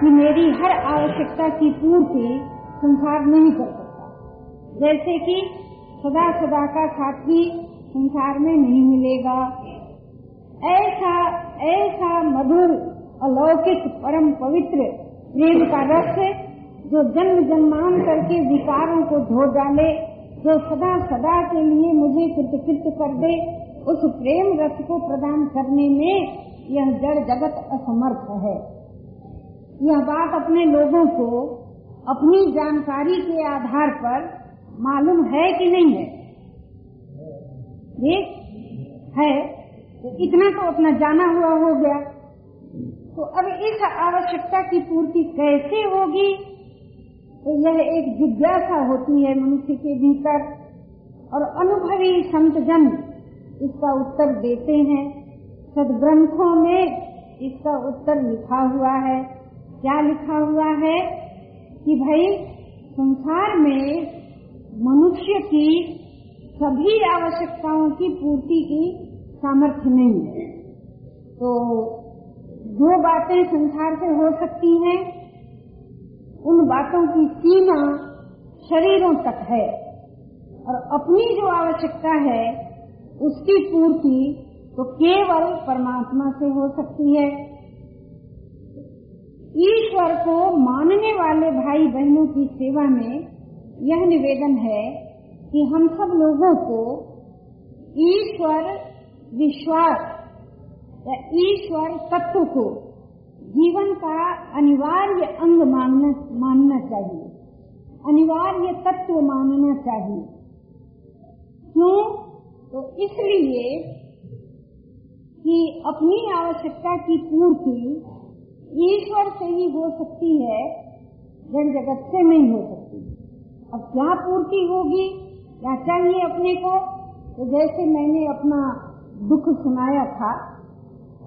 कि मेरी हर आवश्यकता की पूर्ति संसार नहीं कर सकता। जैसे कि सदा सदा का साथी संसार में नहीं मिलेगा। ऐसा ऐसा मधुर, अलौकिक, परम पवित्र प्रेम का रस जो जन्म जन्मांतर के विकारों को धो डाले, जो सदा सदा के लिए मुझे कृतकृत कर दे, उस प्रेम रस को प्रदान करने में यह जड़ जगत असमर्थ है। यह बात अपने लोगों को अपनी जानकारी के आधार पर मालूम है कि नहीं है? ये है तो इतना तो अपना जाना हुआ हो गया। तो अब इस आवश्यकता की पूर्ति कैसे होगी? तो यह एक जिज्ञासा होती है मनुष्य के भीतर और अनुभवी संत जन इसका उत्तर देते हैं। सदग्रंथों में इसका उत्तर लिखा हुआ है। क्या लिखा हुआ है कि भाई, संसार में मनुष्य की सभी आवश्यकताओं की पूर्ति की सामर्थ्य नहीं है। तो जो बातें संसार से हो सकती हैं। उन बातों की सीमा शरीरों तक है और अपनी जो आवश्यकता है, उसकी पूर्ति तो केवल परमात्मा से हो सकती है। ईश्वर को मानने वाले भाई बहनों की सेवा में यह निवेदन है कि हम सब लोगों को ईश्वर विश्वास या ईश्वर तत्व को जीवन का अनिवार्य अंग मानना चाहिए। अनिवार्य तत्व मानना चाहिए। क्यों? तो इसलिए कि अपनी आवश्यकता की पूर्ति ईश्वर से ही हो सकती है, जन जगत से नहीं हो सकती। अब क्या पूर्ति होगी, क्या चाहिए अपने को? तो जैसे मैंने अपना दुख सुनाया था,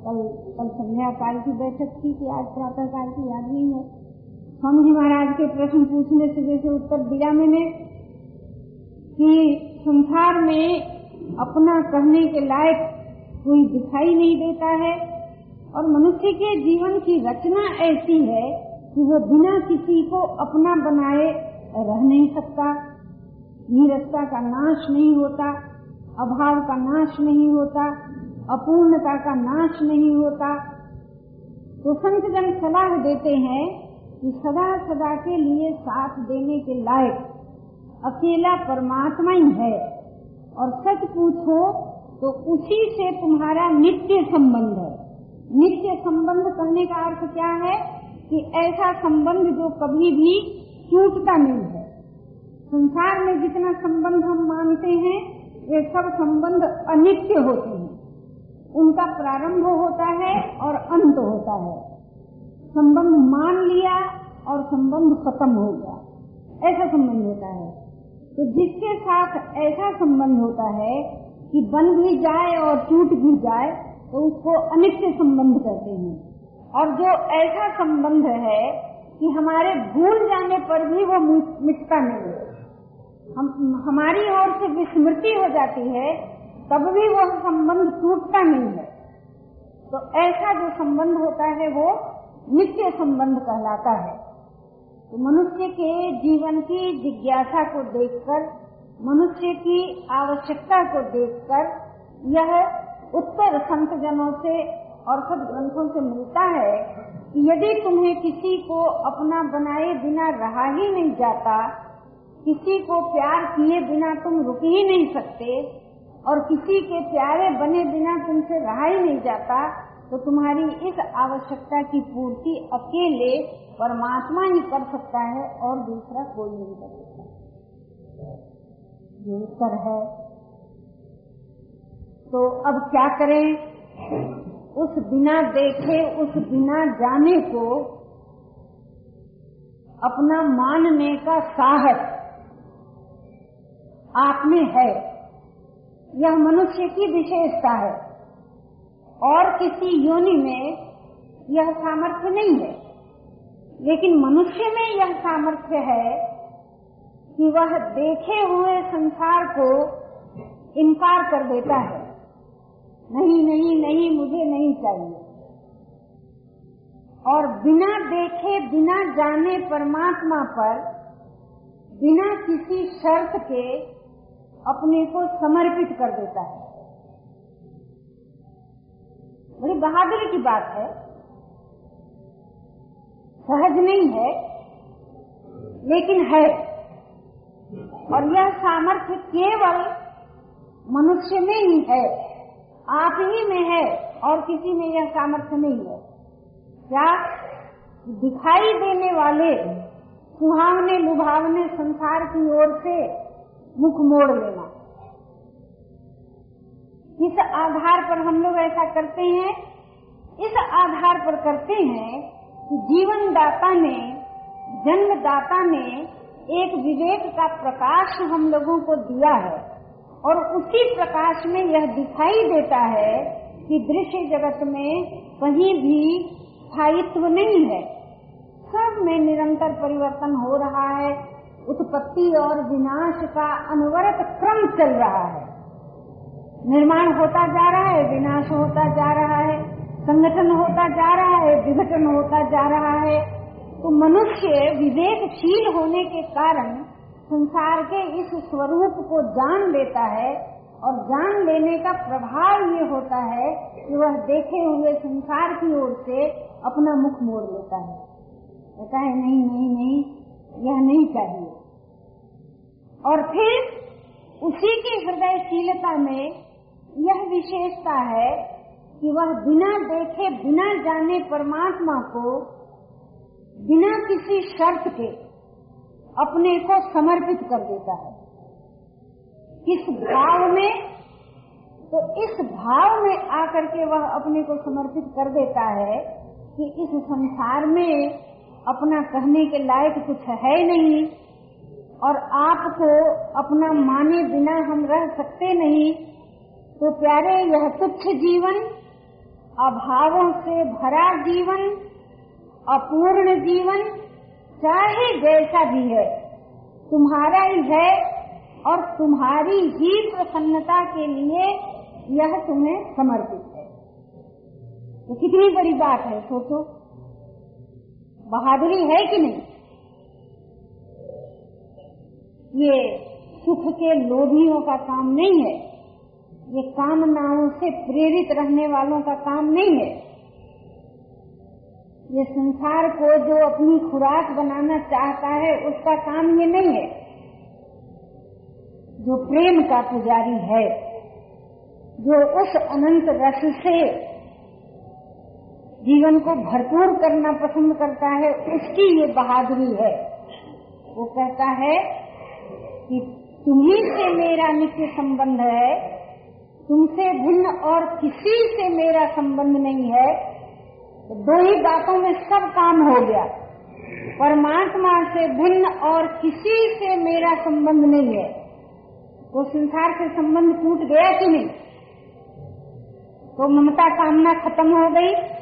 कल कल संध्या काल की बैठक थी कि आज प्रातः काल की याद नहीं है। स्वामी महाराज के प्रश्न पूछने से जैसे उत्तर दिया मैंने कि संसार में अपना कहने के लायक कोई दिखाई नहीं देता है और मनुष्य के जीवन की रचना ऐसी है कि वो बिना किसी को अपना बनाए रह नहीं सकता। नीरसता का नाश नहीं होता, अभाव का नाश नहीं होता, अपूर्णता का नाश नहीं होता। तो संत जन सलाह देते हैं कि सदा सदा के लिए साथ देने के लायक अकेला परमात्मा ही है। और सच पूछो तो उसी से तुम्हारा नित्य संबंध है। नित्य संबंध कहने का अर्थ क्या है कि ऐसा संबंध जो कभी भी टूटता नहीं है। संसार में जितना संबंध हम मानते हैं, ये सब संबंध अनित्य होते हैं। उनका प्रारंभ होता है और अंत होता है। संबंध मान लिया और संबंध खत्म हो गया। ऐसा संबंध होता है। तो जिसके साथ ऐसा संबंध होता है कि बन भी जाए और टूट भी जाए तो उसको अनित्य संबंध कहते हैं। और जो ऐसा संबंध है कि हमारे भूल जाने पर भी वो मिटता नहीं हम, हमारी ओर से विस्मृति हो जाती है, तब भी वह संबंध टूटता नहीं है। तो ऐसा जो संबंध होता है, वो नित्य संबंध कहलाता है। तो मनुष्य के जीवन की जिज्ञासा को देखकर, मनुष्य की आवश्यकता को देखकर, यह उत्तर संत जनों से और सद ग्रंथों से मिलता है कि यदि तुम्हें किसी को अपना बनाए बिना रहा ही नहीं जाता, किसी को प्यार किए बिना तुम रुक ही नहीं सकते, और किसी के प्यारे बने बिना तुमसे रहा ही नहीं जाता तो तुम्हारी इस आवश्यकता की पूर्ति अकेले परमात्मा ही कर सकता है और दूसरा कोई नहीं कर सकता। ये उत्तर है। तो अब क्या करें? उस बिना देखे, उस बिना जाने को अपना मानने का साहस आप में है। यह मनुष्य की विशेषता है। और किसी योनि में यह सामर्थ्य नहीं है। लेकिन मनुष्य में यह सामर्थ्य है कि वह देखे हुए संसार को इनकार कर देता है। नहीं नहीं नहीं, मुझे नहीं चाहिए। और बिना देखे, बिना जाने परमात्मा पर, बिना किसी शर्त के अपने को समर्पित कर देता है। बड़ी बहादुरी की बात है। सहज नहीं है, लेकिन है। और यह सामर्थ्य केवल मनुष्य में ही है। आप ही में है और किसी में यह सामर्थ्य नहीं है। क्या दिखाई देने वाले सुहावने लुभावने संसार की ओर से मुख मोड़ लेना? किस आधार पर हम लोग ऐसा करते हैं, इस आधार पर करते हैं कि जीवन दाता ने, जन्मदाता ने एक विवेक का प्रकाश हम लोगों को दिया है। और उसी प्रकाश में यह दिखाई देता है कि दृश्य जगत में कहीं भी स्थायित्व नहीं है। सब में निरंतर परिवर्तन हो रहा है। उत्पत्ति और विनाश का अनवरत क्रम चल रहा है। निर्माण होता जा रहा है, विनाश होता जा रहा है, संगठन होता जा रहा है, विघटन होता जा रहा है। तो मनुष्य विवेकशील होने के कारण संसार के इस स्वरूप को जान लेता है और जान लेने का प्रभाव ये होता है कि वह देखे हुए संसार की ओर से अपना मुख मोड़ लेता है। कहता है, नहीं नहीं नहीं, यह नहीं चाहिए। और फिर उसी की हृदयशीलता में यह विशेषता है कि वह बिना देखे, बिना जाने परमात्मा को, बिना किसी शर्त के अपने को समर्पित कर देता है। किस भाव में तो इस भाव में आकर के वह अपने को समर्पित कर देता है कि इस संसार में अपना कहने के लायक कुछ है नहीं और आपको अपना माने बिना हम रह सकते नहीं तो प्यारे, यह तुच्छ जीवन, अभावों से भरा जीवन, अपूर्ण जीवन चाहे जैसा भी है, तुम्हारा ही है और तुम्हारी ही प्रसन्नता के लिए यह तुम्हें समर्पित है। तो कितनी बड़ी बात है, सोचो। बहादुरी है कि नहीं? ये सुख के लोभियों का काम नहीं है। ये कामनाओं से प्रेरित रहने वालों का काम नहीं है। ये संसार को जो अपनी खुराक बनाना चाहता है, उसका काम ये नहीं है। जो प्रेम का पुजारी है, जो उस अनंत रस से जीवन को भरपूर करना पसंद करता है, उसकी ये बहादुरी है। वो कहता है कि तुम्ही से मेरा नित्य संबंध है, तुमसे भिन्न और किसी से मेरा संबंध नहीं है। दो ही बातों में सब काम हो गया। परमात्मा से भिन्न और किसी से मेरा संबंध नहीं है। तो संसार से संबंध टूट गया कि नहीं? तो ममता कामना खत्म हो गई।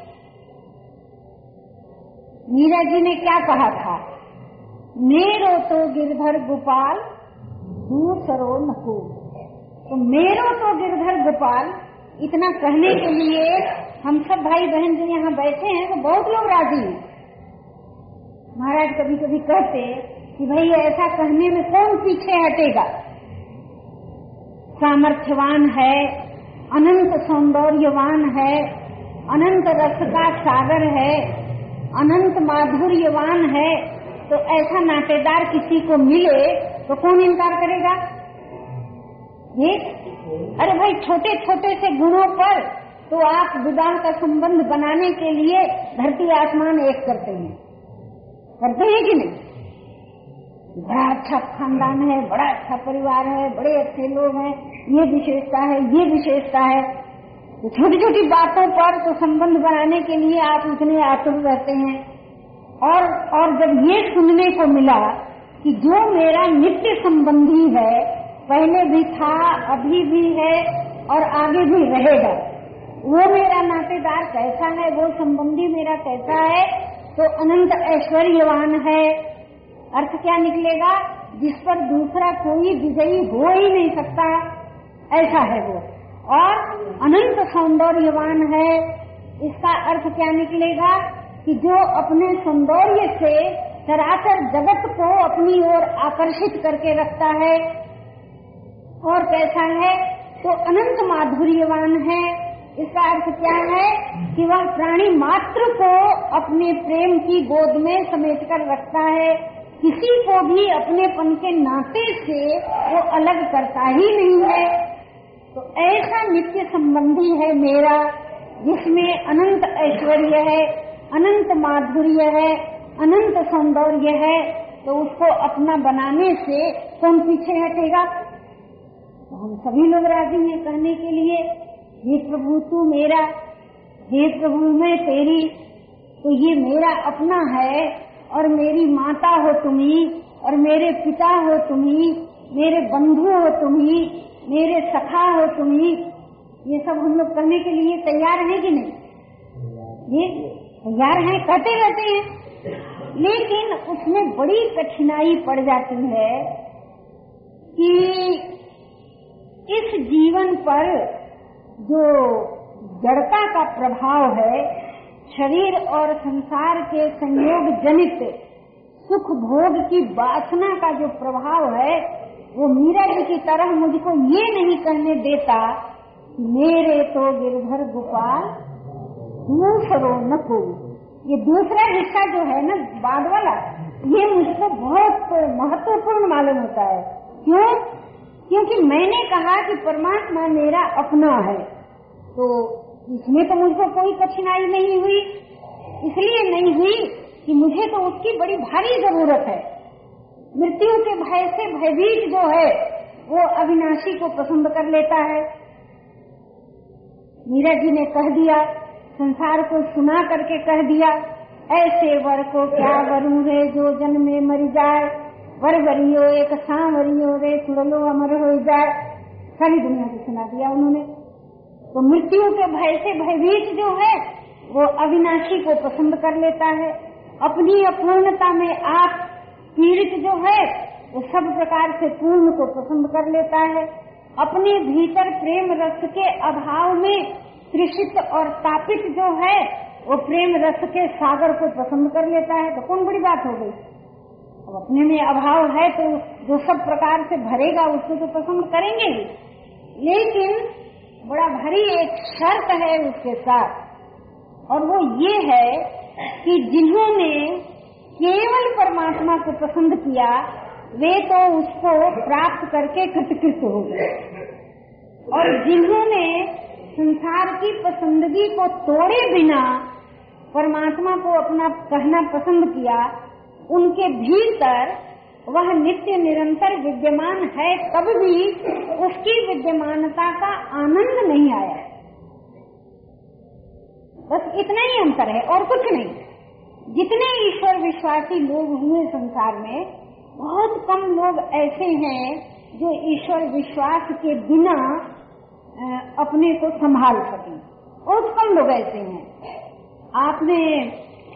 मीरा जी ने क्या कहा था? मेरो तो गिरधर गोपाल दूसरो नको तो मेरो तो गिरधर गोपाल इतना कहने के लिए हम सब भाई बहन जो यहाँ बैठे हैं तो बहुत लोग राज़ी हैं। महाराज कभी कभी कहते कि भाई ऐसा कहने में कौन पीछे हटेगा? सामर्थ्यवान है, अनंत सौंदर्यवान है, अनंत रस का सागर है, अनंत माधुर्यवान है तो ऐसा नाटेदार किसी को मिले तो कौन इनकार करेगा? ये? अरे भाई छोटे छोटे से गुणों पर तो आप विवाह का संबंध बनाने के लिए धरती आसमान एक करते हैं। करते हैं कि नहीं? बड़ा अच्छा खानदान है, बड़ा अच्छा परिवार है, बड़े अच्छे लोग हैं, ये विशेषता है, ये विशेषता है। तो छोटी छोटी बातों पर तो संबंध बनाने के लिए आप इतने आतुर रहते हैं। और और जब ये सुनने को मिला कि जो मेरा नित्य संबंधी है पहले भी था, अभी भी है और आगे भी रहेगा। वो मेरा नातेदार कैसा है, वो संबंधी मेरा कैसा है तो अनंत ऐश्वर्यवान है। अर्थ क्या निकलेगा? जिस पर दूसरा कोई विजयी हो ही नहीं सकता। ऐसा है वो। और अनंत सौंदर्यवान है। इसका अर्थ क्या निकलेगा? कि जो अपने सौंदर्य से चराचर जगत को अपनी ओर आकर्षित करके रखता है और कैसा है? तो अनंत माधुर्यवान है। इसका अर्थ क्या है? कि वह प्राणी मात्र को अपने प्रेम की गोद में समेट कर रखता है। किसी को भी अपनेपन के नाते से वो अलग करता ही नहीं है। तो ऐसा नित्य संबंधी है मेरा, जिसमें अनंत ऐश्वर्य है, अनंत माधुर्य है, अनंत सौंदर्य है तो उसको अपना बनाने से कौन पीछे हटेगा? तो हम सभी लोग राज़ी हैं कहने के लिए, हे प्रभु, तू मेरा, हे प्रभु, मैं तेरी तो ये मेरा अपना है, और मेरी माता हो तुम्ही, और मेरे पिता हो तुम्ही, मेरे बंधु हो तुम्ही, मेरे सखा हो तुम्ही। ये सब हम लोग करने के लिए तैयार हैं कि नहीं? ये तैयार हैं कहते रहते हैं। लेकिन उसमें बड़ी कठिनाई पड़ जाती है कि इस जीवन पर जो जड़ता का प्रभाव है, शरीर और संसार के संयोग जनित सुख भोग की वासना का जो प्रभाव है, वो मीरा जी की तरह मुझको ये नहीं कहने देता मेरे तो गिरधर गोपाल दूसरो न को ये दूसरा हिस्सा जो है ना बाद वाला ये मुझको बहुत महत्वपूर्ण मालूम होता है। क्यों? क्योंकि मैंने कहा कि परमात्मा मेरा अपना है। तो इसमें तो मुझको कोई कठिनाई नहीं हुई। इसलिए नहीं हुई कि मुझे तो उसकी बड़ी भारी ज़रूरत है। मृत्यु के भय से भयभीत जो है, वो अविनाशी को पसंद कर लेता है। मीरा जी ने कह दिया, संसार को सुना करके कह दिया, ऐसे वर को क्या वरू है जो जन्म में मर जाए? वर वरियो एक सांवरियो रे सुड़लो अमर हो जाए। सारी दुनिया को सुना दिया उन्होंने। तो मृत्यु के भय से भयभीत जो है, वो अविनाशी को पसंद कर लेता है। अपनी अपूर्णता में आप पीड़ित जो है, वो सब प्रकार से पूर्ण को पसंद कर लेता है। अपने भीतर प्रेम रस के अभाव में त्रिषित और तापित जो है, वो प्रेम रस के सागर को पसंद कर लेता है। तो कौन बड़ी बात हो गई? अब अपने में अभाव है तो जो सब प्रकार से भरेगा, उसको तो पसंद करेंगे ही। लेकिन बड़ा भारी एक शर्त है उसके साथ। और वो ये है कि जिन्होंने केवल परमात्मा को पसंद किया, वे तो उसको प्राप्त करके कृतकृत हो गए। और जिन्होंने संसार की पसंदगी को तोड़े बिना परमात्मा को अपना कहना पसंद किया उनके भीतर वह नित्य निरंतर विद्यमान है, तब भी उसकी विद्यमानता का आनंद नहीं आया बस इतना ही अंतर है और कुछ नहीं। जितने ईश्वर विश्वासी लोग हुए संसार में, बहुत कम लोग ऐसे हैं जो ईश्वर विश्वास के बिना अपने को संभाल सके। बहुत कम लोग ऐसे हैं। आपने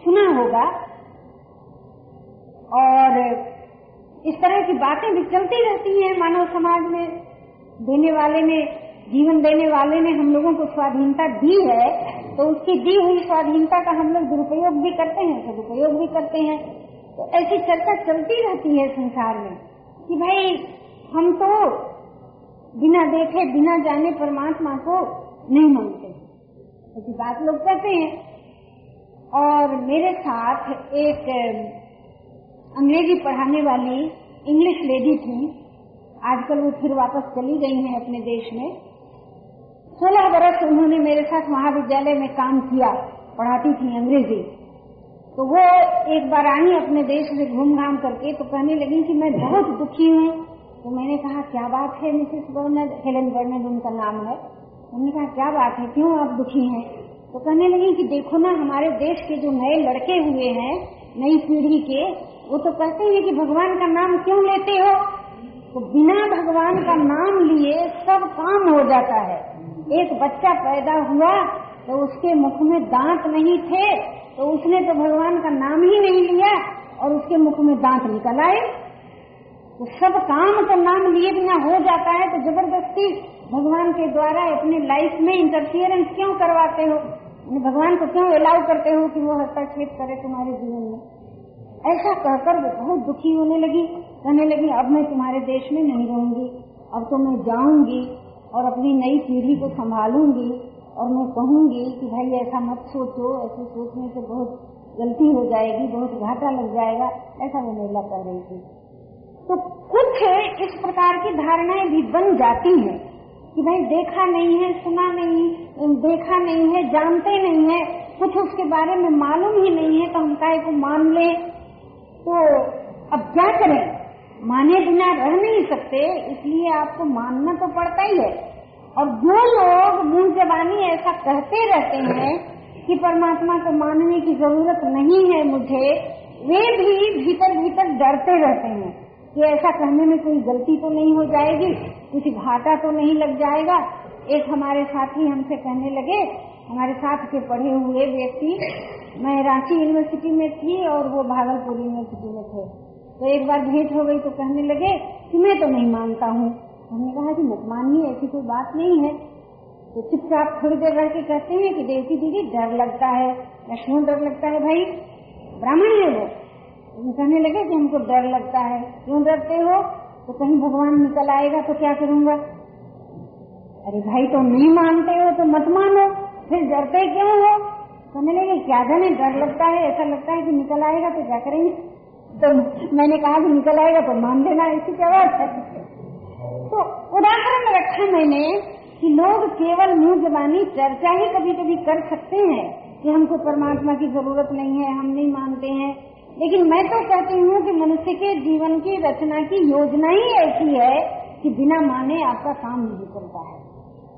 सुना होगा और इस तरह की बातें भी चलती रहती हैं मानव समाज में। देने वाले ने, जीवन देने वाले ने हम लोगों को स्वाधीनता दी है तो उसकी दी हुई स्वाधीनता का हम लोग दुरुपयोग भी करते हैं, सदुपयोग भी करते हैं। तो ऐसी चर्चा चलती रहती है संसार में कि भाई, हम तो बिना देखे, बिना जाने परमात्मा को नहीं मानते। ऐसी बात लोग कहते हैं। और मेरे साथ एक अंग्रेज़ी पढ़ाने वाली इंग्लिश लेडी थी। आजकल वो फिर वापस चली गई हैं अपने देश में। सोलह बरस उन्होंने मेरे साथ महाविद्यालय में काम किया, पढ़ाती थी अंग्रेज़ी। तो वो एक बार आई अपने देश में घूम घाम करके तो कहने लगी कि मैं बहुत दुखी हूँ। तो मैंने कहा, क्या बात है मिसेस बर्नर हेलन बर्नर उनका नाम है। उन्होंने कहा, क्या बात है, क्यों आप दुखी हैं? तो कहने लगी कि देखो ना, हमारे देश के जो नए लड़के हुए हैं, नई पीढ़ी के वो तो कहते हैं कि भगवान का नाम क्यों लेते हो? तो बिना भगवान का नाम लिए सब काम हो जाता है। एक बच्चा पैदा हुआ तो उसके मुख में दांत नहीं थे तो उसने तो भगवान का नाम ही नहीं लिया और उसके मुख में दांत निकल आए। तो सब काम तो नाम लिए बिना हो जाता है तो ज़बरदस्ती भगवान के द्वारा अपने लाइफ में इंटरफियरेंस क्यों करवाते हो? भगवान को क्यों अलाउ करते हो कि वो हस्तक्षेप करे तुम्हारे जीवन में? ऐसा कहकर वो बहुत दुखी होने लगी। कहने लगी, अब मैं तुम्हारे देश में नहीं रहूँगी। अब तो मैं जाऊँगी और अपनी नई पीढ़ी को संभालूँगी और मैं कहूँगी कि भाई ऐसा मत सोचो, ऐसे सोचने से बहुत गलती हो जाएगी, बहुत घाटा लग जाएगा। ऐसा वो महिला कह रही थी। तो कुछ इस प्रकार की धारणाएँ भी बन जाती हैं कि भाई देखा नहीं है, सुना नहीं, देखा नहीं है, जानते नहीं है, कुछ उसके बारे में मालूम ही नहीं है तो हम काय को मान ले तो अब क्या करें? माने बिना रह नहीं सकते, इसलिए आपको मानना तो पड़ता ही है। और जो लोग मुँह जबानी ऐसा कहते रहते हैं कि परमात्मा को मानने की ज़रूरत नहीं है मुझे, वे भी भीतर भीतर डरते रहते हैं कि ऐसा कहने में कोई गलती तो नहीं हो जाएगी, कुछ घाटा तो नहीं लग जाएगा। एक हमारे साथी हमसे कहने लगे हमारे साथ के पढ़े हुए व्यक्ति, मैं रांची यूनिवर्सिटी में थी और वो भागलपुर यूनिवर्सिटी में थे। तो एक बार भेंट हो गई तो कहने लगे कि मैं तो नहीं मानता हूँ। हमने कहा कि मत मानिए, ऐसी कोई बात नहीं है। तो चुपचाप थोड़ी देर रह के कहते हैं कि देवती दीदी, डर लगता है। या क्यों डर लगता है भाई? ब्राह्मण है वो। तो कहने लगे कि हमको डर लगता है। क्यों डरते हो? तो कहीं भगवान निकल आएगा तो क्या करूँगा? अरे भाई तो नहीं मानते हो तो मत मानो। फिर डरते क्यों हो? कहने लगे क्या जाने? डर लगता है, ऐसा लगता है कि निकल आएगा तो क्या करेंगे? तो मैंने कहा कि निकल आएगा तो मान देना ऐसी क्या बात है? तो उदाहरण रखा मैंने कि लोग केवल मुँह जबानी चर्चा ही कभी कभी कर सकते हैं कि हमको परमात्मा की ज़रूरत नहीं है, हम नहीं मानते हैं। लेकिन मैं तो कहती हूँ कि मनुष्य के जीवन की रचना की योजना ही ऐसी है कि बिना माने आपका काम नहीं चलता है।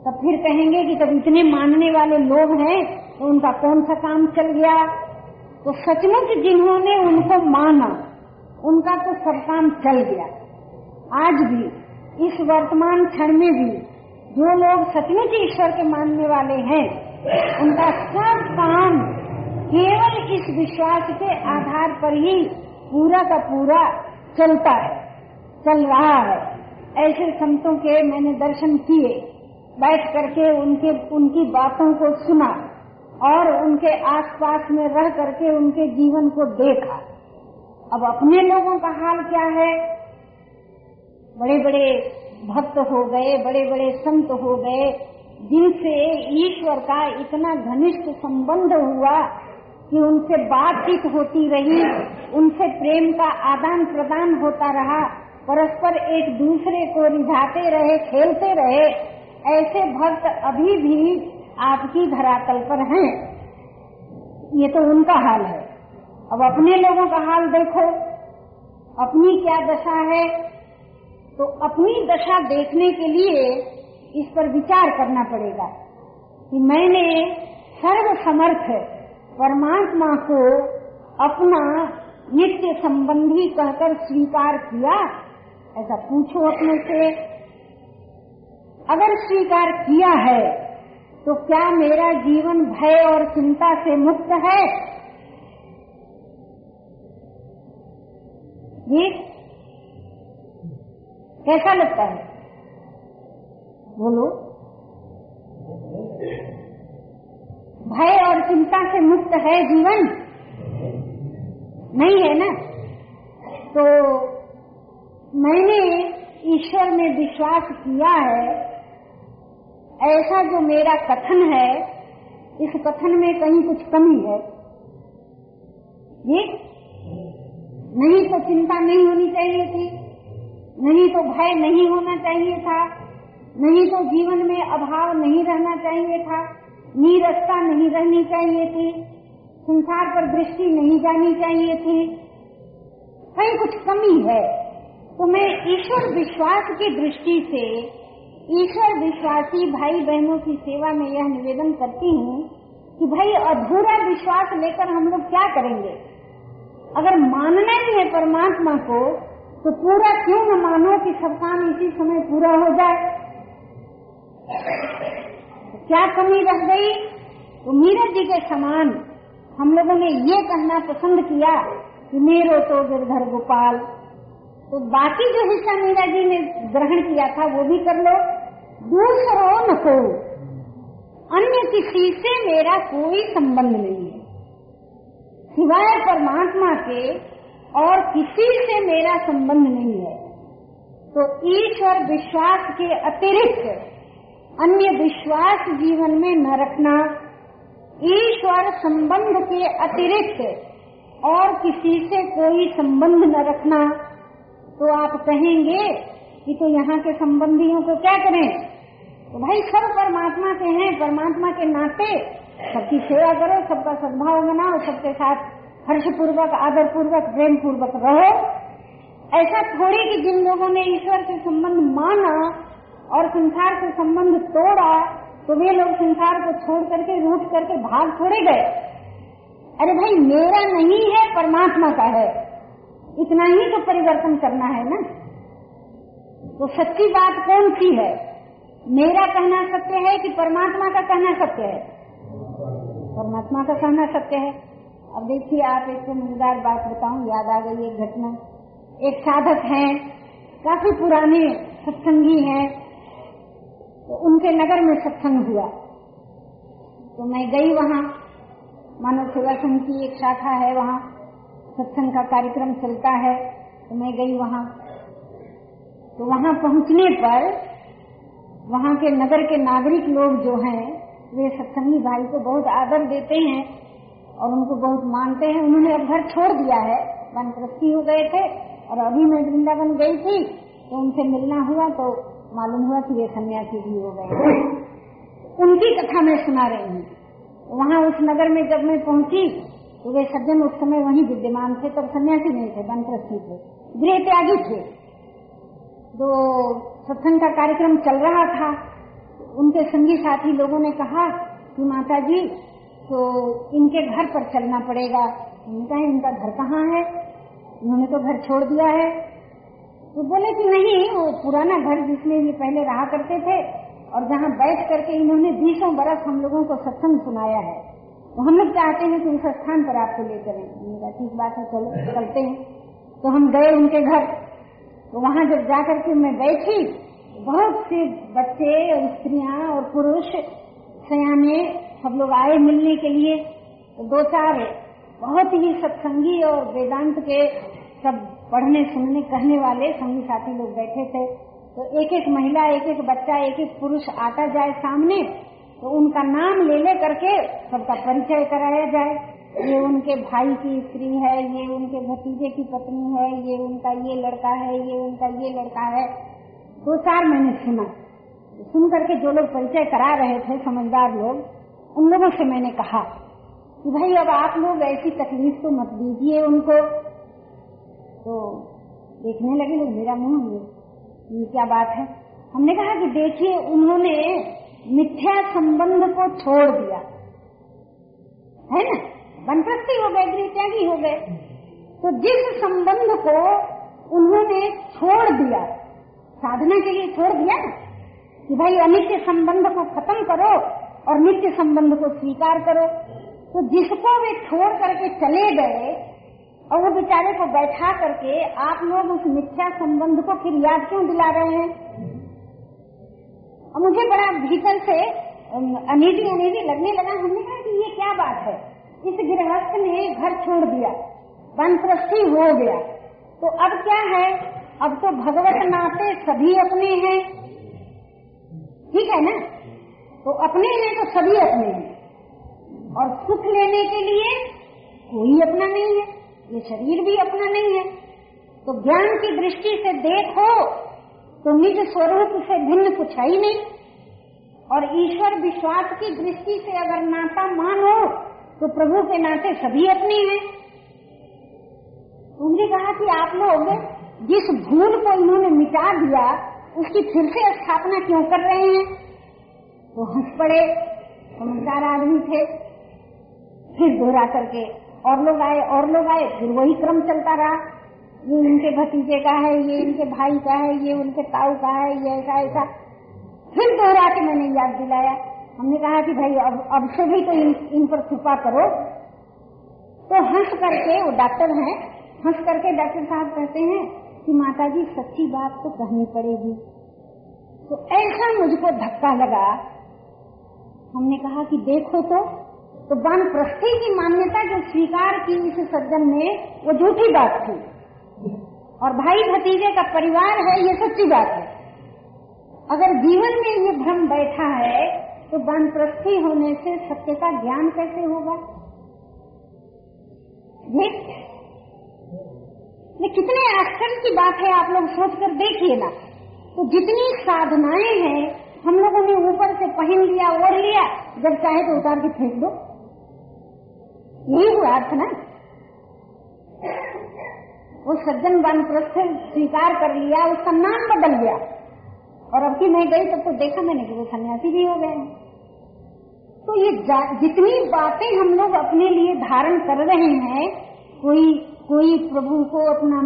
तब फिर कहेंगे कि तब इतने मानने वाले लोग हैं तो उनका कौन सा काम चल गया? तो सचमुच जिन्होंने उनको माना, उनका तो सब काम चल गया। आज भी, इस वर्तमान क्षण में भी, जो लोग सचमुच ईश्वर के मानने वाले हैं, उनका सब काम केवल इस विश्वास के आधार पर ही पूरा का पूरा चलता है, चल रहा है। ऐसे संतों के मैंने दर्शन किए। बैठ करके उनके, उनकी बातों को सुना और उनके आसपास में रह करके उनके जीवन को देखा। अब अपने लोगों का हाल क्या है? बड़े बड़े भक्त हो गए बड़े बड़े संत हो गए, जिनसे ईश्वर का इतना घनिष्ठ संबंध हुआ कि उनसे बातचीत होती रही, उनसे प्रेम का आदान प्रदान होता रहा, परस्पर एक दूसरे को रिझाते रहे, खेलते रहे ऐसे भक्त अभी भी आपकी धरातल पर हैं। ये तो उनका हाल है। अब अपने लोगों का हाल देखो। अपनी क्या दशा है? तो अपनी दशा देखने के लिए इस पर विचार करना पड़ेगा कि मैंने सर्व समर्थ परमात्मा को अपना नित्य संबंधी कहकर स्वीकार किया। ऐसा पूछो अपने से। अगर स्वीकार किया है तो क्या मेरा जीवन भय और चिंता से मुक्त है? ये कैसा लगता है? बोलो। भय और चिंता से मुक्त है जीवन? नहीं है ना? तो मैंने ईश्वर में विश्वास किया है ऐसा जो मेरा कथन है, इस कथन में कहीं कुछ कमी है। ये नहीं तो चिंता नहीं होनी चाहिए थी, नहीं तो भय नहीं होना चाहिए था, नहीं तो जीवन में अभाव नहीं रहना चाहिए था, नीरसता नहीं रहनी चाहिए थी, संसार पर दृष्टि नहीं जानी चाहिए थी। कहीं कुछ कमी है तो मैं ईश्वर विश्वास की दृष्टि से ईश्वर विश्वासी भाई बहनों की सेवा में यह निवेदन करती हूँ कि भाई, अधूरा विश्वास लेकर हम लोग क्या करेंगे? अगर मानना ही है परमात्मा को तो पूरा क्यों न मानो कि सब काम इसी समय पूरा हो जाए? क्या कमी रह गई? तो मीरा जी के समान हम लोगों ने ये कहना पसंद किया कि मेरो तो गिरधर गोपाल। तो बाकी जो हिस्सा मीरा जी ने ग्रहण किया था, वो भी कर लो। दूसरो न को अन्य किसी से मेरा कोई संबंध नहीं है। सिवाय परमात्मा के और किसी से मेरा संबंध नहीं है। तो ईश्वर विश्वास के अतिरिक्त अन्य विश्वास जीवन में न रखना, ईश्वर संबंध के अतिरिक्त और किसी से कोई संबंध न रखना। तो आप कहेंगे कि तो यहाँ के संबंधियों को क्या करें? तो भाई सब परमात्मा के हैं, परमात्मा के नाते सबकी सेवा करो, सबका सद्भाव बनाओ सबके साथ हर्ष पूर्वक आदर पूर्वक प्रेम पूर्वक रहो। ऐसा थोड़ी कि जिन लोगों ने ईश्वर से संबंध माना और संसार से संबंध तोड़ा तो वे लोग संसार को छोड़ करके रूट करके भाग थोड़े गए। अरे भाई, मेरा नहीं है, परमात्मा का है। इतना ही तो परिवर्तन करना है ना? तो सच्ची बात कौन सी है? मेरा कहना सत्य है कि परमात्मा का कहना सत्य है? परमात्मा का कहना सत्य है। अब देखिए, आप एक मज़ेदार बात बताऊँ, याद आ गई एक घटना। एक साधक हैं, काफ़ी पुराने सत्संगी हैं तो उनके नगर में सत्संग हुआ। तो मैं गई वहाँ, मानव सेवा संघ की एक शाखा है वहाँ, सत्संग का कार्यक्रम चलता है तो मैं गई वहाँ। तो वहाँ पहुँचने पर वहाँ के नगर के नागरिक लोग जो हैं, वे सत्संगी भाई को बहुत आदर देते हैं और उनको बहुत मानते हैं। उन्होंने अब घर छोड़ दिया है। वनप्रस्थी हो गए थे और अभी मैं वृंदावन गई थी तो उनसे मिलना हुआ तो मालूम हुआ कि वे सन्यासी भी हो गए उनकी कथा मैं सुना रही हूँ। वहाँ उस नगर में जब मैं पहुँची तो वे सज्जन उस समय वहीं विद्यमान थे, तब सन्यासी नहीं थे वनप्रस्थी थे। गृह त्यागी थे। तो सत्संग का कार्यक्रम चल रहा था। उनके संगी साथी लोगों ने कहा कि माता जी तो इनके घर पर चलना पड़ेगा। उनका इनका घर कहाँ है? उन्होंने तो घर छोड़ दिया है। तो बोले कि नहीं, वो पुराना घर जिसमें ये पहले रहा करते थे और जहाँ बैठ करके इन्होंने बीसों बरस हम लोगों को सत्संग सुनाया है तो हम लोग चाहते हैं कि उस स्थान पर आपको ले चलें ठीक बात है, चलो, चलते हैं। तो हम गए उनके घर। तो वहाँ जब जा करके मैं बैठी, बहुत से बच्चे और स्त्रियाँ और पुरुष सयाने सब लोग आए मिलने के लिए। तो दो चार बहुत ही सत्संगी और वेदांत के सब पढ़ने, सुनने, कहने वाले संगी साथी लोग बैठे थे। तो एक एक महिला एक एक बच्चा एक एक पुरुष आता जाए सामने तो उनका नाम ले ले करके सबका परिचय कराया जाए। ये उनके भाई की स्त्री है, ये उनके भतीजे की पत्नी है, ये उनका ये लड़का है, ये उनका ये लड़का है। दो चार मैंने सुना। सुन करके जो लोग परिचय करा रहे थे, समझदार लोग, उन लोगों से मैंने कहा कि भाई, अब आप लोग ऐसी तकलीफ़ तो मत दीजिए उनको। तो देखने लगे लोग, मेरा मुँह ये क्या बात है? हमने कहा कि देखिए, उन्होंने मिथ्या संबंध को छोड़ दिया। है ना? बनप्रस्थी हो गए गृह त्यागी हो गए। तो जिस संबंध को उन्होंने छोड़ दिया, साधना के लिए छोड़ दिया ना, कि भाई अनित्य संबंध को खत्म करो और नित्य संबंध को स्वीकार करो तो जिसको वे छोड़ करके चले गए और वो बेचारे को बैठा करके आप लोग उस मिथ्या संबंध को फिर याद क्यों दिला रहे हैं? और मुझे बड़ा भीतर से अनिजी अनिजी लगने लगा, हमने कहा कि ये क्या बात है? इस गृहस्थ ने घर छोड़ दिया। वनप्रस्थी हो गया। तो अब क्या है? अब तो भगवत नाते सभी अपने हैं। ठीक है ना? तो अपने हैं तो सभी अपने हैं। और सुख लेने के लिए कोई अपना नहीं है। ये शरीर भी अपना नहीं है। तो ज्ञान की दृष्टि से देखो तो निज स्वरूप से भिन्न कुछ है ही नहीं। और ईश्वर विश्वास की दृष्टि से अगर नाता मानो तो प्रभु के नाते सभी अपने हैं। उन्होंने कहा कि आप लोग जिस भूल को इन्होंने मिटा दिया, उसकी फिर से स्थापना क्यों कर रहे हैं? तो हंस पड़े, समझदार आदमी थे। फिर दोहरा करके और लोग आए, और लोग आए, फिर वही क्रम चलता रहा। ये इनके भतीजे का है, ये इनके भाई का है, ये उनके ताऊ का है, ये ऐसा ऐसा। फिर दोहरा के मैंने याद दिलाया। हमने कहा कि भाई अब अब से भी तो इन, इन पर कृपा करो। तो हंस करके वो डॉक्टर हैं हंस करके डॉक्टर साहब कहते हैं कि माता जी सच्ची बात तो कहनी पड़ेगी। तो ऐसा मुझको धक्का लगा। हमने कहा कि देखो तो तो प्रस्थी की मान्यता जो स्वीकार की इस सज्जन ने वो झूठी बात थी। और भाई भतीजे का परिवार है ये सच्ची बात है। अगर जीवन में ये भ्रम बैठा है तो प्रस्थी होने से सत्य का ज्ञान कैसे होगा? ये कितने आश्चर्य की बात है, आप लोग सोच कर देखिए ना। तो जितनी साधनाएँ हैं, हम लोगों ने ऊपर से पहन लिया, ओढ़ लिया, जब चाहे तो उतार के फेंक दो। यही हुआ अर्थ ना? वो सज्जन वन प्रस्थ स्वीकार कर लिया, उसका नाम बदल गया। और अब की मैं गई तब तो देखा मैंने कि वो सन्यासी भी हो गए। तो ये जितनी बातें हम लोग अपने लिए धारण कर रहे हैं, कोई कोई प्रभु को अपना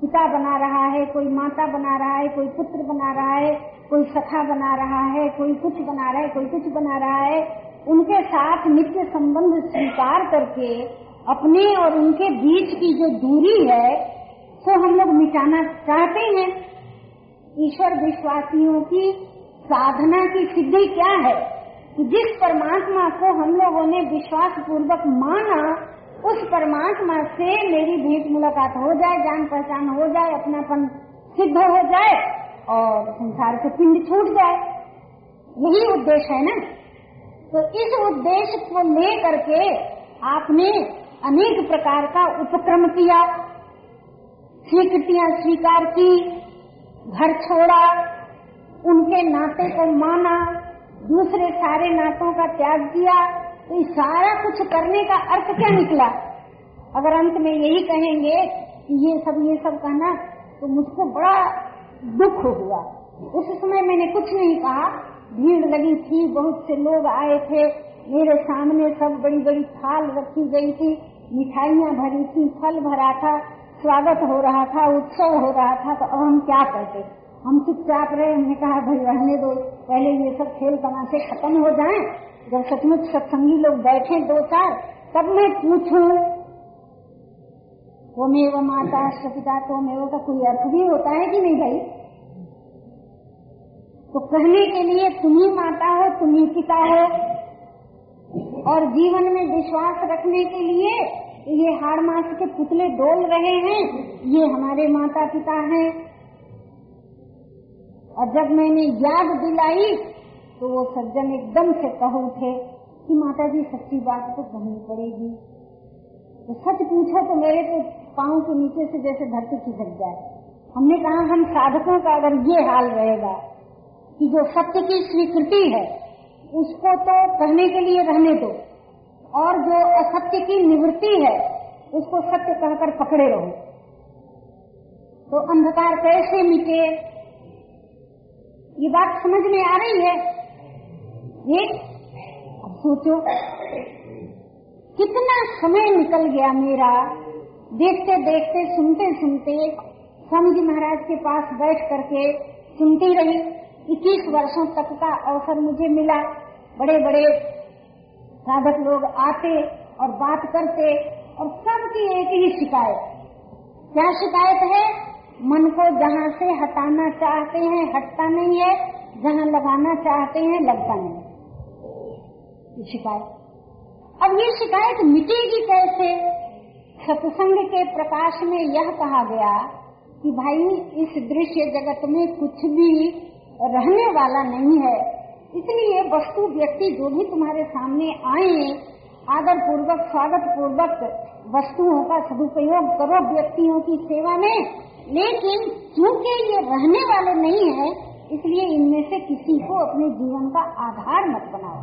पिता बना रहा है, कोई माता बना रहा है, कोई पुत्र बना रहा है, कोई सखा बना रहा है, कोई कुछ बना रहा है, कोई कुछ बना रहा है, उनके साथ नित्य संबंध स्वीकार करके अपने और उनके बीच की जो दूरी है तो हम लोग मिटाना चाहते हैं। ईश्वर विश्वासियों की साधना की सिद्धि क्या है? कि जिस परमात्मा को हम लोगों ने विश्वास पूर्वक माना, उस परमात्मा से मेरी भेंट मुलाकात हो जाए, जान पहचान हो जाए, अपनापन सिद्ध हो जाए और संसार से पिंड छूट जाए। यही उद्देश्य है ना? तो इस उद्देश्य को ले करके आपने अनेक प्रकार का उपक्रम किया, स्वीकृतियाँ स्वीकार की घर छोड़ा, उनके नाते को माना, दूसरे सारे नातों का त्याग किया तो ये सारा कुछ करने का अर्थ क्या निकला? अगर अंत में यही कहेंगे कि ये सब ये सब कहना तो मुझको बड़ा दुख हुआ। उस समय मैंने कुछ नहीं कहा। भीड़ लगी थी, बहुत से लोग आए थे। मेरे सामने सब बड़ी बड़ी थाल रखी गई थी, मिठाइयाँ भरी थी, फल भरा था। स्वागत हो रहा था, उत्सव हो रहा था तो अब हम क्या करते? हम चुपचाप रहे, हमने कहा, भाई, रहने दो। पहले ये सब खेल तमाशे खत्म हो जाए। जब सचमुच सत्संगी लोग बैठे दो चार, तब मैं पूछूँ वो मेव माता सपिता तो मेव का कोई अर्थ भी होता है कि नहीं भाई? तो कहने के लिए तुम ही माता हो तुम ही पिता हो, और जीवन में विश्वास रखने के लिए ये हाड़ मास के पुतले डोल रहे हैं, ये हमारे माता पिता हैं। और जब मैंने याद दिलाई तो वो सज्जन एकदम से कह उठे कि माता जी सच्ची बात तो कहनी पड़ेगी। तो सच पूछो तो मेरे को पाँव के नीचे से जैसे धरती खिसक जाए। हमने कहा, हम साधकों का अगर ये हाल रहेगा कि जो सत्य की स्वीकृति है, उसको तो कहने के लिए रहने दो। और जो असत्य की निवृत्ति है, उसको सत्य कहकर पकड़े रहो। तो अंधकार कैसे मिटे? ये बात समझ में आ रही है? ये, अब सोचो। कितना समय निकल गया मेरा? देखते देखते, सुनते सुनते स्वामी महाराज के पास बैठ करके सुनती रही। इक्कीस वर्षों तक का अवसर मुझे मिला। बड़े बड़े साधक लोग आते और बात करते और सबकी एक ही शिकायत। क्या शिकायत है? मन को जहाँ से हटाना चाहते हैं, हटता नहीं है। जहाँ लगाना चाहते हैं, लगता नहीं। ये शिकायत। अब ये शिकायत मिटेगी कैसे? सत्संग के प्रकाश में यह कहा गया कि भाई, इस दृश्य जगत में कुछ भी रहने वाला नहीं है। इसलिए वस्तु, व्यक्ति जो भी तुम्हारे सामने आए आदर पूर्वक स्वागत पूर्वक वस्तुओं का सदुपयोग करो, व्यक्तियों की सेवा में। लेकिन क्योंकि ये रहने वाले नहीं है, इसलिए इनमें से किसी को अपने जीवन का आधार मत बनाओ।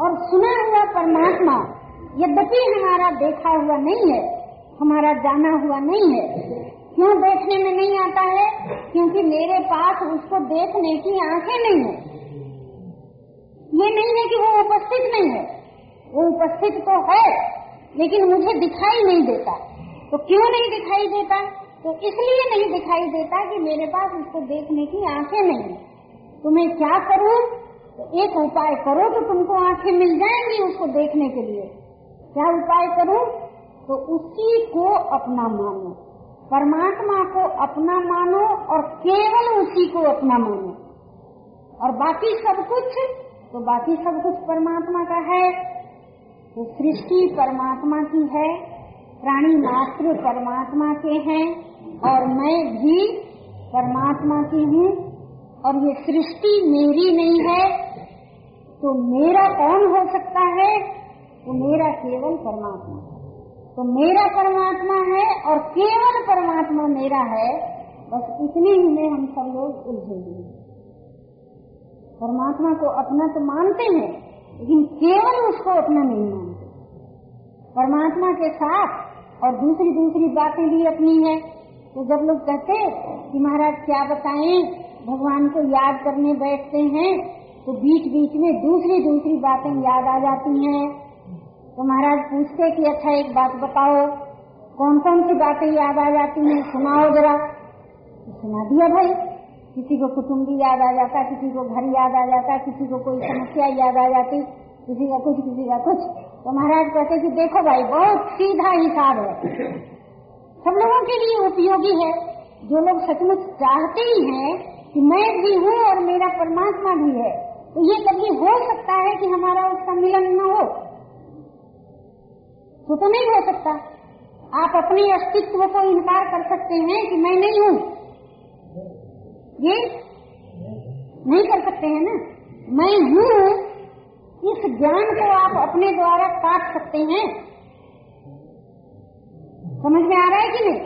और सुना हुआ परमात्मा, यद्यपि हमारा देखा हुआ नहीं है, हमारा जाना हुआ नहीं है, क्यों देखने में नहीं आता है? क्योंकि मेरे पास उसको देखने की आँखें नहीं है। ये नहीं है कि वो उपस्थित नहीं है। वो उपस्थित तो है, लेकिन मुझे दिखाई नहीं देता। तो क्यों नहीं दिखाई देता? तो इसलिए नहीं दिखाई देता कि मेरे पास उसको देखने की आँखें नहीं है। तो मैं क्या करूँ? तो एक उपाय करो तो तुमको आँखें मिल जाएँगी उसको देखने के लिए। क्या उपाय करूँ? तो उसी को अपना मानो। परमात्मा को अपना मानो और केवल उसी को अपना मानो। और बाकी सब कुछ तो बाकी सब कुछ परमात्मा का है। तो सृष्टि परमात्मा की है, प्राणी मात्र परमात्मा के हैं, और मैं भी परमात्मा की हूँ, और ये सृष्टि मेरी नहीं है। तो मेरा कौन हो सकता है? तो मेरा केवल परमात्मा। तो मेरा परमात्मा है, और केवल परमात्मा मेरा है, बस इतने ही में हम सब लोग उलझे हुए परमात्मा को अपना तो मानते हैं, लेकिन केवल उसको अपना नहीं मानते। परमात्मा के साथ और दूसरी दूसरी बातें भी अपनी है। तो जब लोग कहते कि महाराज क्या बताएँ, भगवान को याद करने बैठते हैं तो बीच बीच में दूसरी दूसरी बातें याद आ जाती हैं। तो महाराज पूछते कि अच्छा एक बात बताओ कौन कौन सी बातें याद आ जाती हैं? सुनाओ जरा। तो सुना दिया भाई। किसी को कुटुम्बी याद आ जाता, किसी को घर याद आ जाता, किसी को कोई समस्या याद आ जाती, किसी का कुछ, किसी का कुछ। तो महाराज कहते कि देखो भाई, बहुत सीधा हिसाब है। सब लोगों के लिए उपयोगी है। जो लोग सचमुच चाहते ही हैं कि मैं भी हूँ और मेरा परमात्मा भी है तो ये कभी हो सकता है कि हमारा उसका मिलन न हो? तो तो नहीं हो सकता। आप अपने अस्तित्व को इनकार कर सकते हैं कि मैं नहीं हूँ। ये नहीं कर सकते हैं ना? मैं हूँ, इस ज्ञान को आप अपने द्वारा काट सकते हैं। समझ में आ रहा है कि नहीं?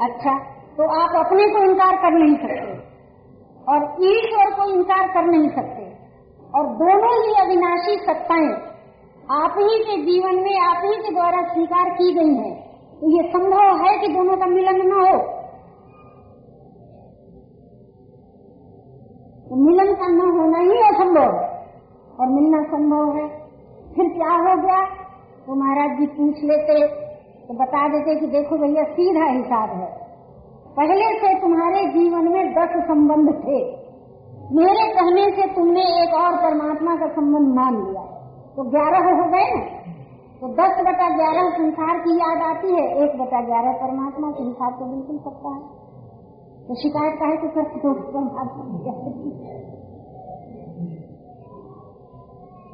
अच्छा तो आप अपने को इनकार कर नहीं सकते और ईश्वर को इनकार कर नहीं सकते। और दोनों ही अविनाशी सत्ताएँ आप ही के जीवन में, आप ही के द्वारा स्वीकार की गई है। तो ये संभव है कि दोनों का मिलन न हो? तो मिलन का न होना ही असंभव है और मिलना संभव है। फिर क्या हो गया? तो महाराज जी पूछ लेते तो बता देते कि देखो भैया, सीधा हिसाब है। पहले से तुम्हारे जीवन में दस संबंध थे। मेरे कहने से तुमने एक और परमात्मा का संबंध मान लिया। तो ग्यारह हो गए ना? तो दस बटा ग्यारह संसार की याद आती है, एक बटा ग्यारह परमात्मा के हिसाब तो बिल्कुल सकता है। तो शिकायत का है तो परमात्मा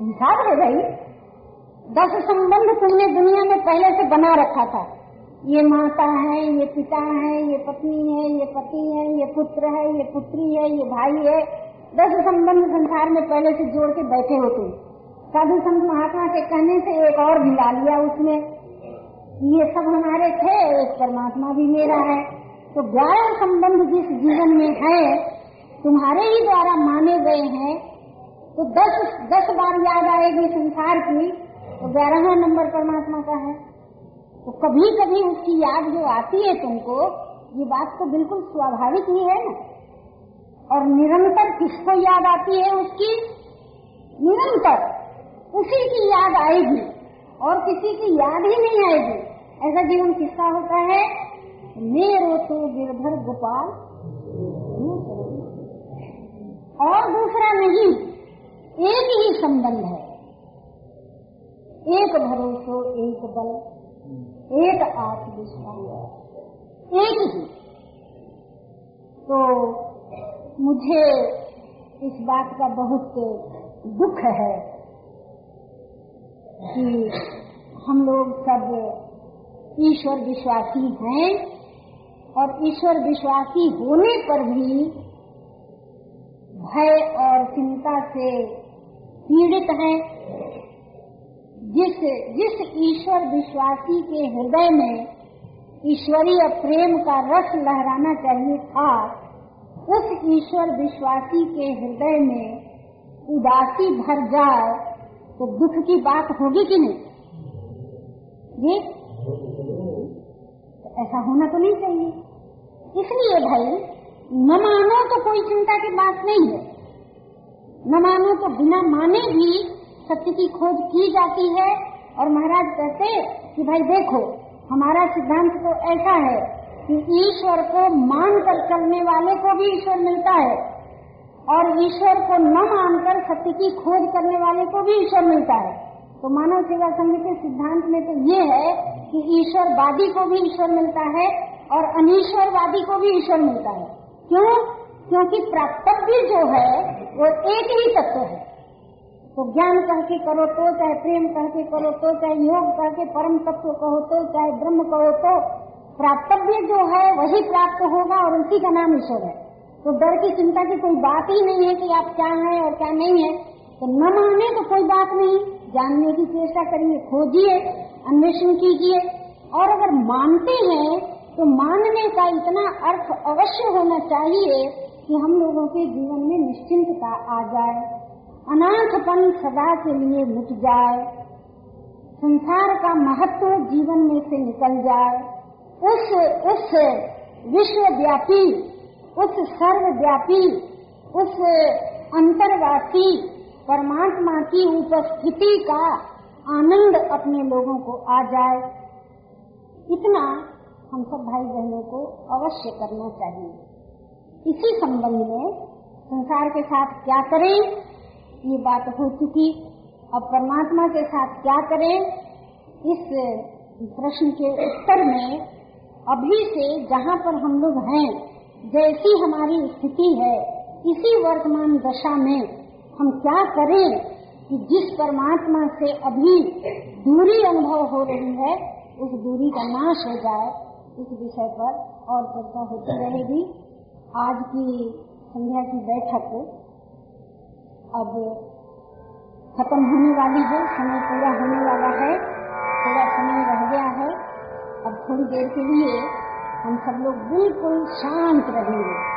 हिसाब है भाई दस संबंध तुमने दुनिया में पहले से बना रखा था। ये माता है, ये पिता है, ये पत्नी है, ये पति है, ये पुत्र है, ये पुत्री है, ये भाई है। दस संबंध संसार में पहले से जोड़ के बैठे हो तुम। साधु संत महात्मा के कहने से एक और मिला लिया उसमें ये सब हमारे थे, एक परमात्मा भी मेरा है। तो ग्यारह संबंध जिस जीवन में है, तुम्हारे ही द्वारा माने गए हैं तो दस दस बार याद आएगी संसार की तो ग्यारहवा नंबर परमात्मा का है। तो कभी कभी उसकी याद जो आती है तुमको, ये बात तो बिल्कुल स्वाभाविक ही है ना। और निरंतर किसको याद आती है उसकी? निरंतर। उसी की याद आएगी, और किसी की याद ही नहीं आएगी। ऐसा जीवन किसका होता है? मेरो तो गिरधर गोपाल और दूसरा नहीं, एक ही संबंध है। एक भरोसो, एक बल, एक आत्मविश्वास, एक ही। तो मुझे इस बात का बहुत दुख है कि हम लोग सब ईश्वर विश्वासी हैं। और ईश्वर विश्वासी होने पर भी भय और चिंता से पीड़ित हैं। जिस जिस ईश्वर विश्वासी के हृदय में ईश्वरीय प्रेम का रस लहराना चाहिए था, उस ईश्वर विश्वासी के हृदय में उदासी भर जाए तो दुख की बात होगी कि नहीं? ये? तो ऐसा होना तो नहीं चाहिए। इसलिए भाई न मानो तो कोई चिंता की बात नहीं है। न मानो तो बिना माने भी सत्य की खोज की जाती है और महाराज कहते कि भाई देखो, हमारा सिद्धांत तो ऐसा है कि ईश्वर को मानकर चलने वाले को भी ईश्वर मिलता है और ईश्वर को न मानकर सत्य की खोज करने वाले को भी ईश्वर मिलता है। तो मानव सेवा संघ के सिद्धांत में तो ये है कि ईश्वरवादी को भी ईश्वर मिलता है और अनिश्वरवादी को भी ईश्वर मिलता है। क्यों? क्योंकि प्राप्तव्य जो है, वो एक ही तत्व है। तो ज्ञान कह के करो तो चाहे प्रेम कह के करो तो चाहे योग कह के परम तत्व कहो तो चाहे ब्रह्म कहो तो प्राप्तव्य जो है, वही प्राप्त होगा और उसी का नाम ईश्वर है। तो डर की चिंता की कोई बात ही नहीं है कि आप क्या हैं और क्या नहीं है। तो न माने तो कोई बात नहीं। जानने की चेष्टा करिए, खोजिए, अन्वेषण कीजिए। और अगर मानते हैं तो मानने का इतना अर्थ अवश्य होना चाहिए कि हम लोगों के जीवन में निश्चिंतता आ जाए, अनाथपन सदा के लिए मिट जाए, संसार का महत्व जीवन में से निकल जाए। उस उस विश्वव्यापी, उस सर्वव्यापी, उस अंतर्वासी परमात्मा की उपस्थिति का आनंद अपने लोगों को आ जाए। इतना हम सब भाई बहनों को अवश्य करना चाहिए। इसी संबंध में संसार के साथ क्या करें, ये बात हो चुकी। अब परमात्मा के साथ क्या करें, इस प्रश्न के उत्तर में अभी से जहाँ पर हम लोग हैं, जैसी हमारी स्थिति है, इसी वर्तमान दशा में हम क्या करें कि जिस परमात्मा से अभी दूरी अनुभव हो रही है, उस दूरी का नाश हो जाए। इस विषय पर और चर्चा होती रहेगी। आज की संध्या की बैठक अब खत्म होने वाली है। समय पूरा होने वाला है। थोड़ा समय रह गया है। अब थोड़ी देर के लिए हम सब लोग बिल्कुल शांत रहेंगे।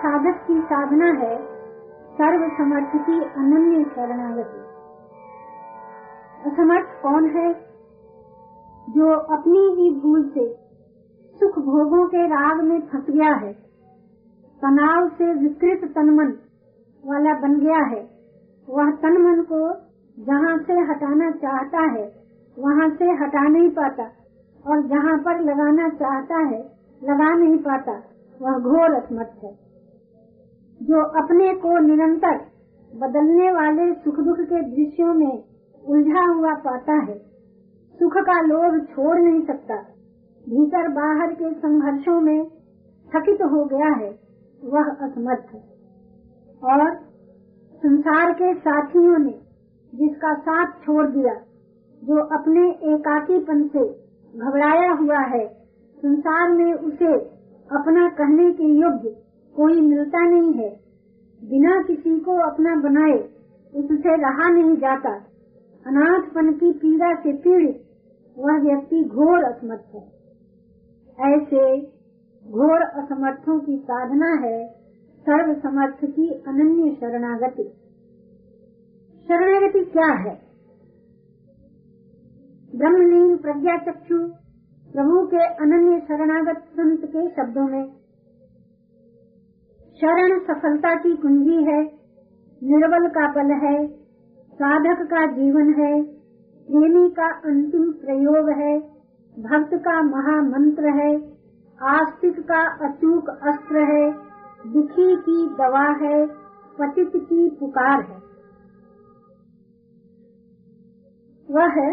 साधक की साधना है सर्व समर्थ की अनन्य शरणागति। असमर्थ कौन है जो अपनी ही भूल से, सुख भोगों के राग में फंस गया है, तनाव से विकृत तनमन वाला बन गया है, वह तन मन को जहाँ से हटाना चाहता है, वहाँ से हटा नहीं पाता, और जहाँ पर लगाना चाहता है, लगा नहीं पाता, वह घोर असमर्थ है। जो अपने को निरंतर बदलने वाले सुख दुख के दृश्यों में उलझा हुआ पाता है। सुख का लोभ छोड़ नहीं सकता। भीतर बाहर के संघर्षों में थकित हो गया है, वह असमर्थ है। और संसार के साथियों ने जिसका साथ छोड़ दिया, जो अपने एकाकीपन से घबराया हुआ है, संसार में उसे अपना कहने के योग्य कोई मिलता नहीं है। बिना किसी को अपना बनाए, उससे रहा नहीं जाता। अनाथपन की पीड़ा से पीड़ित, वह व्यक्ति घोर असमर्थ है। ऐसे घोर असमर्थों की साधना है सर्व समर्थ की अनन्य शरणागति। शरणागति क्या है? ब्रह्मलीन प्रज्ञा चक्षु प्रभु के अनन्य शरणागत संत के शब्दों में शरण सफलता की कुंजी है। निर्बल का बल है, साधक का जीवन है, प्रेमी का अंतिम प्रयोग है, भक्त का महामंत्र है, आस्तिक का अचूक अस्त्र है, दुखी की दवा है, पतित की पुकार है। वह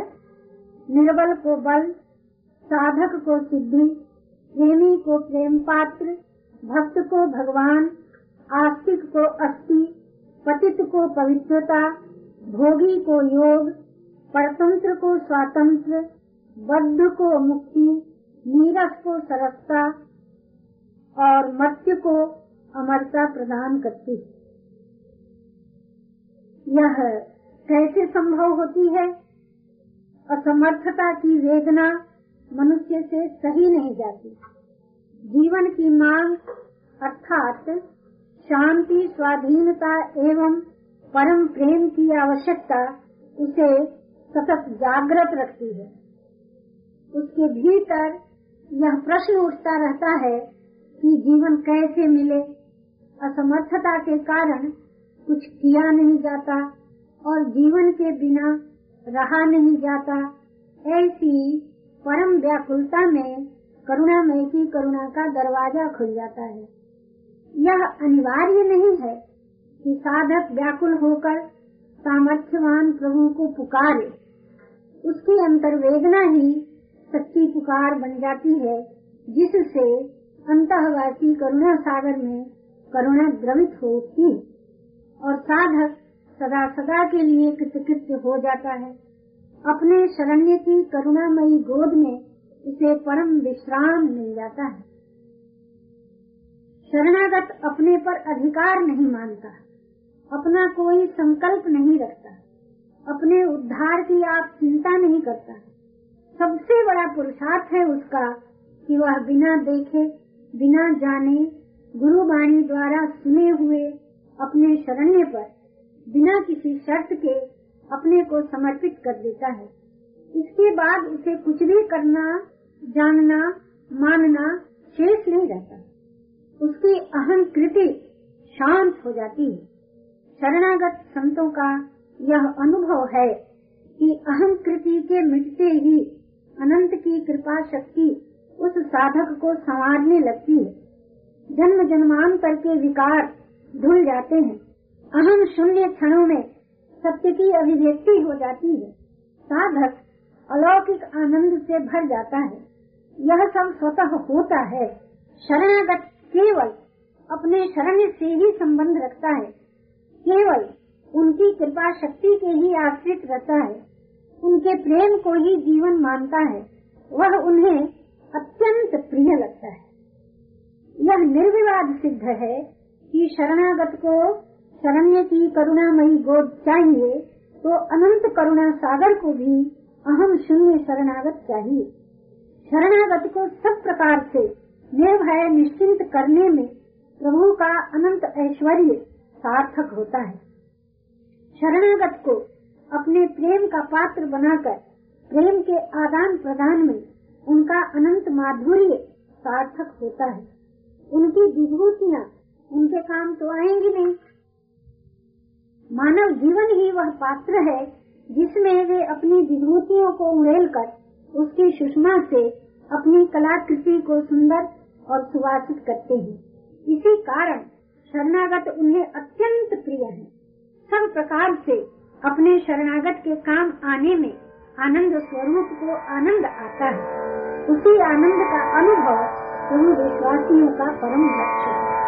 निर्बल को बल, साधक को सिद्धि, प्रेमी को प्रेम पात्र भक्त को भगवान, आस्तिक को अस्थि पतित को पवित्रता, भोगी को योग, परतंत्र को स्वातंत्र, बद्ध को मुक्ति, नीरस को सरसता और मत्स्य को अमरता प्रदान करती यह कैसे संभव होती है? असमर्थता की वेदना मनुष्य से सही नहीं जाती। जीवन की मांग, अर्थात शांति, स्वाधीनता एवं परम प्रेम की आवश्यकता, उसे सतत जागृत रखती है। उसके भीतर यह प्रश्न उठता रहता है कि जीवन कैसे मिले। असमर्थता के कारण कुछ किया नहीं जाता और जीवन के बिना रहा नहीं जाता। ऐसी परम व्याकुलता में करुणामय की करुणा का दरवाज़ा खुल जाता है। यह अनिवार्य नहीं है कि साधक व्याकुल होकर सामर्थ्यवान प्रभु को पुकारे। उसकी अंतर्वेदना ही सच्ची पुकार बन जाती है, जिससे अंतवासी करुणा सागर में करुणा द्रवित होती और साधक सदा सदा के लिए कृतकृत्य हो जाता है। अपने शरण्य की करुणामयी गोद में उसे परम विश्राम मिल जाता है। शरणागत अपने पर अधिकार नहीं मानता, अपना कोई संकल्प नहीं रखता, अपने उद्धार की आप चिंता नहीं करता। सबसे बड़ा पुरुषार्थ है उसका कि वह बिना देखे, बिना जाने, गुरु वाणी द्वारा सुने हुए अपने शरण्य पर, बिना किसी शर्त के अपने को समर्पित कर देता है। इसके बाद उसे कुछ भी करना जानना, मानना शेष नहीं रहता। उसकी अहम कृति शांत हो जाती है। शरणागत संतों का यह अनुभव है कि अहम कृति के मिटते ही अनंत की कृपा शक्ति उस साधक को संवारने लगती है। जन्म जन्मांतर के विकार धुल जाते हैं। अहम शून्य क्षणों में सत्य की अभिव्यक्ति हो जाती है। साधक अलौकिक आनंद से भर जाता है। यह सब स्वतः होता है। शरणागत केवल अपने शरण से ही संबंध रखता है। केवल उनकी कृपा शक्ति के ही आश्रित रहता है। उनके प्रेम को ही जीवन मानता है। वह उन्हें अत्यंत प्रिय लगता है। यह निर्विवाद सिद्ध है कि शरणागत को शरण्य की करुणामयी गोद चाहिए तो अनंत करुणा सागर को भी अहम शून्य शरणागत चाहिए। शरणागत को सब प्रकार से निर्भय निश्चिंत करने में प्रभु का अनंत ऐश्वर्य सार्थक होता है। शरणागत को अपने प्रेम का पात्र बनाकर प्रेम के आदान प्रदान में उनका अनंत माधुर्य सार्थक होता है। उनकी विभूतियाँ उनके काम तो आएँगी नहीं। मानव जीवन ही वह पात्र है जिसमें वे अपनी विभूतियों को उड़ेल कर उसकी सुषमा से अपनी कलाकृति को सुंदर और सुवासित करते हैं। इसी कारण शरणागत उन्हें अत्यंत प्रिय है। सब प्रकार से अपने शरणागत के काम आने में आनंद स्वरूप को आनंद आता है। उसी आनंद का अनुभव प्रभु विश्वासियों का परम लक्ष्य है।